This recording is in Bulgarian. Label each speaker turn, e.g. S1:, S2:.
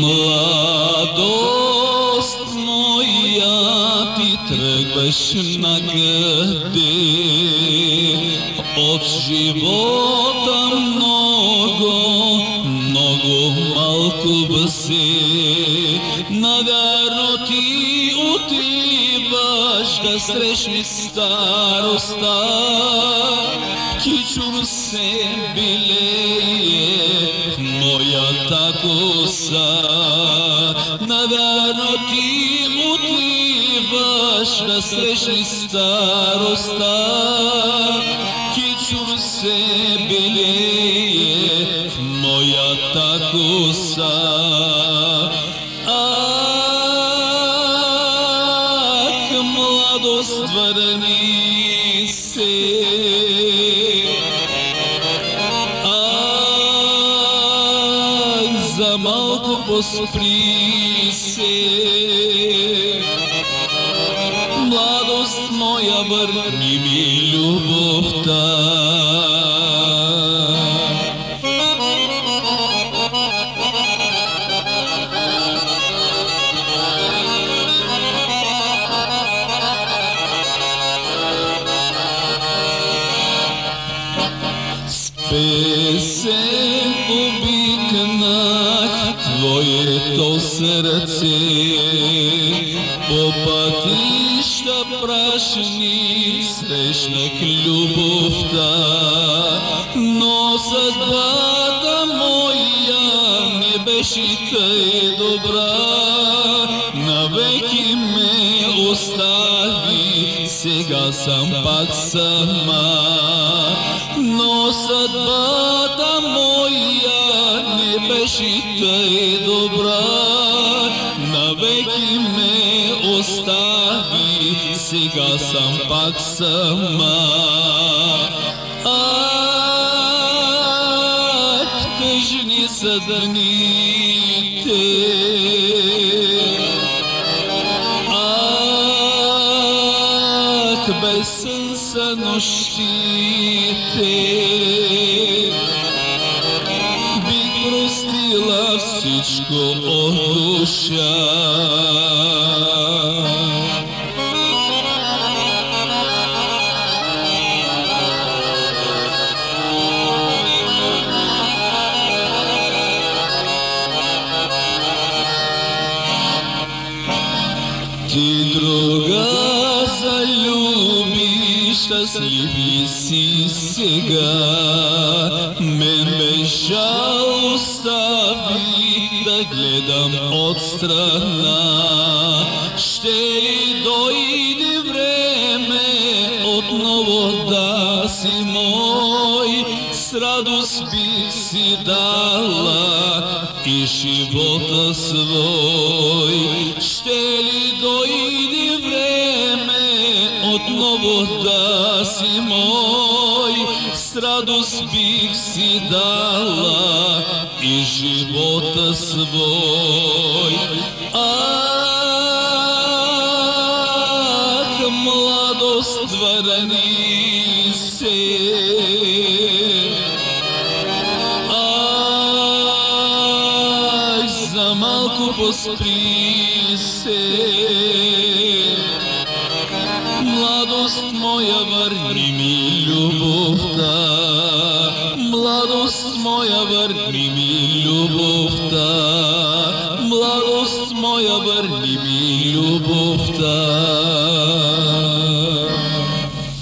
S1: Младост моя, ти тръгваш на къде? От живота много, много малко бъсе. Навярно ти отиваш да срещнеш староста. Кичур се билее в моята коса. Навярно ти отиваш да срещнеш староста. Кичур се билее в моята коса. Ах, младост, върни се. за малко поспри се. Младост моя, върни ми любовта. Сърце, по пътища прашни срещнах любовта, но съдбата моя не беше тъй добра, навеки ме остави, сега съм пак сама. Но съдбата моя не беше тъй добра, остави, сега съм пак сама. Ах, тъжни са дните, Ах, без сън са нощите. Бих простила всичко от душа. залюби, щастлив ли си сега? Мен бе жал остави да гледам отстрана. Ще ли дойде време отново да си мой? С радост бих си дала и живота свой. Ще ли дойде време отново да si moj, s radost bih si dala i života svoj. Ah, mladost varani se, Ah, za malku pospri se. Младост моя, верни ми любовта, младост моя, верни ми любовта.